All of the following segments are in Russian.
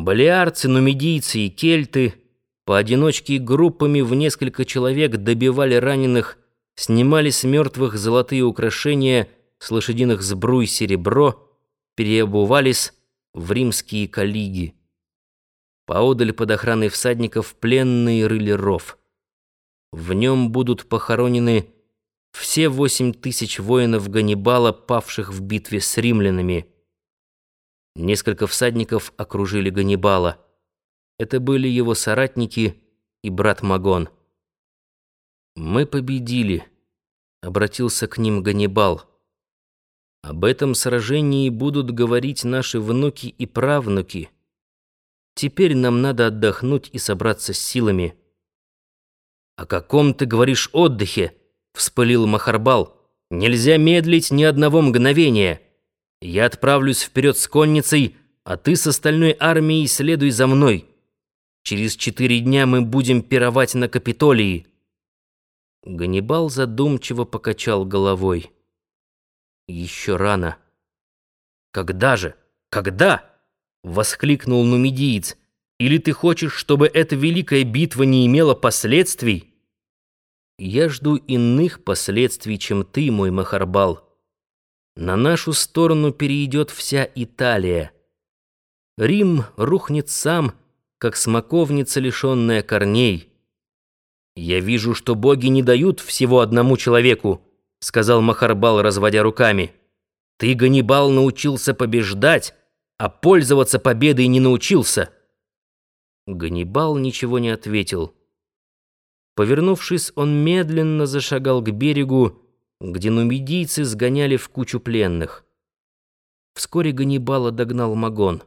Балиарцы, нумидийцы и кельты поодиночке и группами в несколько человек добивали раненых, снимали с мертвых золотые украшения с лошадиных сбруй серебро, переобувались в римские калиги. Поодаль под охраной всадников пленные рыли ров. В нем будут похоронены все восемь тысяч воинов Ганнибала, павших в битве с римлянами. Несколько всадников окружили Ганнибала. Это были его соратники и брат Магон. «Мы победили», — обратился к ним Ганнибал. «Об этом сражении будут говорить наши внуки и правнуки. Теперь нам надо отдохнуть и собраться с силами». «О каком ты говоришь отдыхе?» — вспылил Махарбал. «Нельзя медлить ни одного мгновения». Я отправлюсь вперед с конницей, а ты с остальной армией следуй за мной. Через четыре дня мы будем пировать на Капитолии». Ганнибал задумчиво покачал головой. «Еще рано». «Когда же? Когда?» — воскликнул нумидиец. «Или ты хочешь, чтобы эта великая битва не имела последствий?» «Я жду иных последствий, чем ты, мой Махарбал». На нашу сторону перейдет вся Италия. Рим рухнет сам, как смоковница, лишенная корней. «Я вижу, что боги не дают всего одному человеку», — сказал Махарбал, разводя руками. «Ты, Ганнибал, научился побеждать, а пользоваться победой не научился». Ганнибал ничего не ответил. Повернувшись, он медленно зашагал к берегу, где нумидийцы сгоняли в кучу пленных. Вскоре Ганнибала догнал Магон.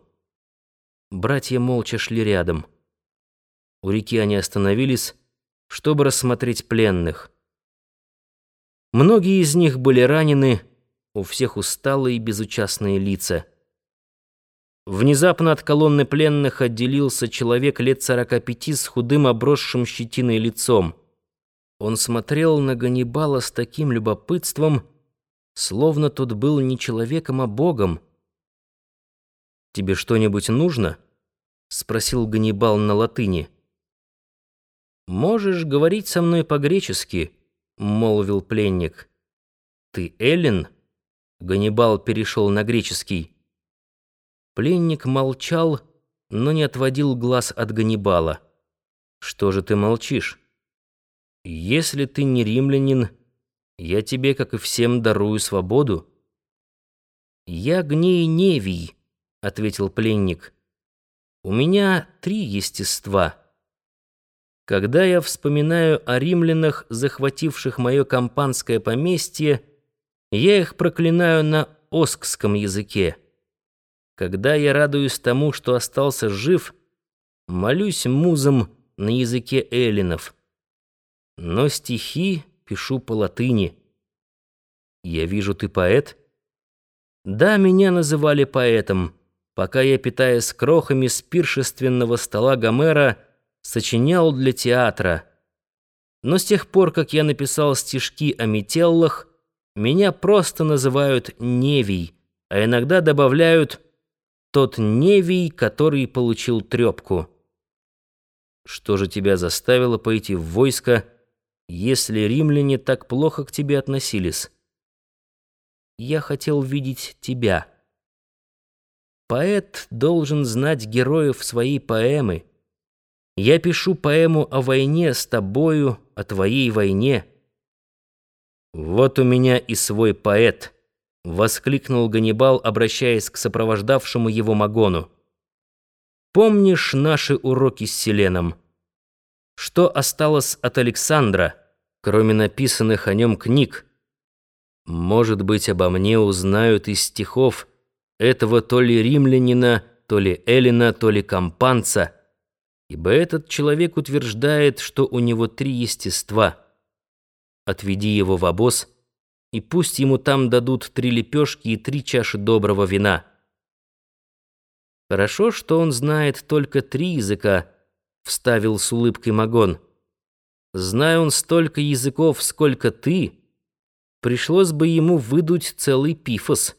Братья молча шли рядом. У реки они остановились, чтобы рассмотреть пленных. Многие из них были ранены, у всех усталые и безучастные лица. Внезапно от колонны пленных отделился человек лет сорока пяти с худым обросшим щетиной лицом. Он смотрел на Ганнибала с таким любопытством, словно тот был не человеком, а богом. «Тебе что-нибудь нужно?» — спросил Ганнибал на латыни. «Можешь говорить со мной по-гречески», — молвил пленник. «Ты Эллин?» — Ганнибал перешел на греческий. Пленник молчал, но не отводил глаз от Ганнибала. «Что же ты молчишь?» Если ты не римлянин, я тебе, как и всем, дарую свободу. Я гней Невий, ответил пленник. У меня три естества. Когда я вспоминаю о римлянах, захвативших мое компанское поместье, я их проклинаю на оскском языке. Когда я радуюсь тому, что остался жив, молюсь музам на языке эллинов но стихи пишу по латыни. Я вижу, ты поэт? Да, меня называли поэтом, пока я, питаясь крохами с пиршественного стола Гомера, сочинял для театра. Но с тех пор, как я написал стишки о метеллах, меня просто называют Невий, а иногда добавляют «тот Невий, который получил трепку». Что же тебя заставило пойти в войско, если римляне так плохо к тебе относились. Я хотел видеть тебя. Поэт должен знать героев своей поэмы. Я пишу поэму о войне с тобою, о твоей войне. Вот у меня и свой поэт, воскликнул Ганнибал, обращаясь к сопровождавшему его Магону. Помнишь наши уроки с Селеном? Что осталось от Александра, кроме написанных о нем книг? Может быть, обо мне узнают из стихов этого то ли римлянина, то ли эллина, то ли компанца, ибо этот человек утверждает, что у него три естества. Отведи его в обоз, и пусть ему там дадут три лепешки и три чаши доброго вина. Хорошо, что он знает только три языка, — вставил с улыбкой Магон. «Зная он столько языков, сколько ты, пришлось бы ему выдуть целый пифос.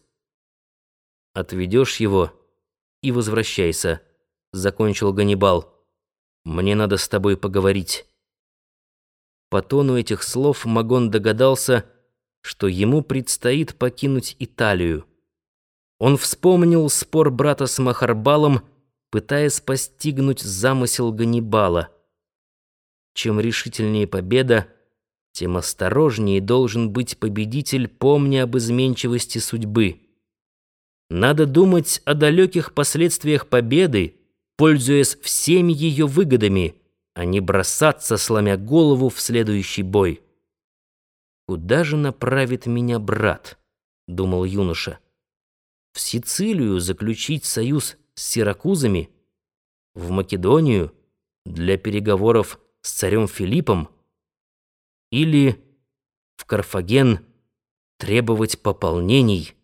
Отведешь его и возвращайся», закончил Ганнибал. «Мне надо с тобой поговорить». По тону этих слов Магон догадался, что ему предстоит покинуть Италию. Он вспомнил спор брата с Махарбалом, пытаясь постигнуть замысел Ганнибала. Чем решительнее победа, тем осторожнее должен быть победитель, помня об изменчивости судьбы. Надо думать о далеких последствиях победы, пользуясь всеми ее выгодами, а не бросаться, сломя голову, в следующий бой. «Куда же направит меня брат?» — думал юноша. «В Сицилию заключить союз с сиракузами? В Македонию для переговоров с царем Филиппом? Или в Карфаген требовать пополнений?»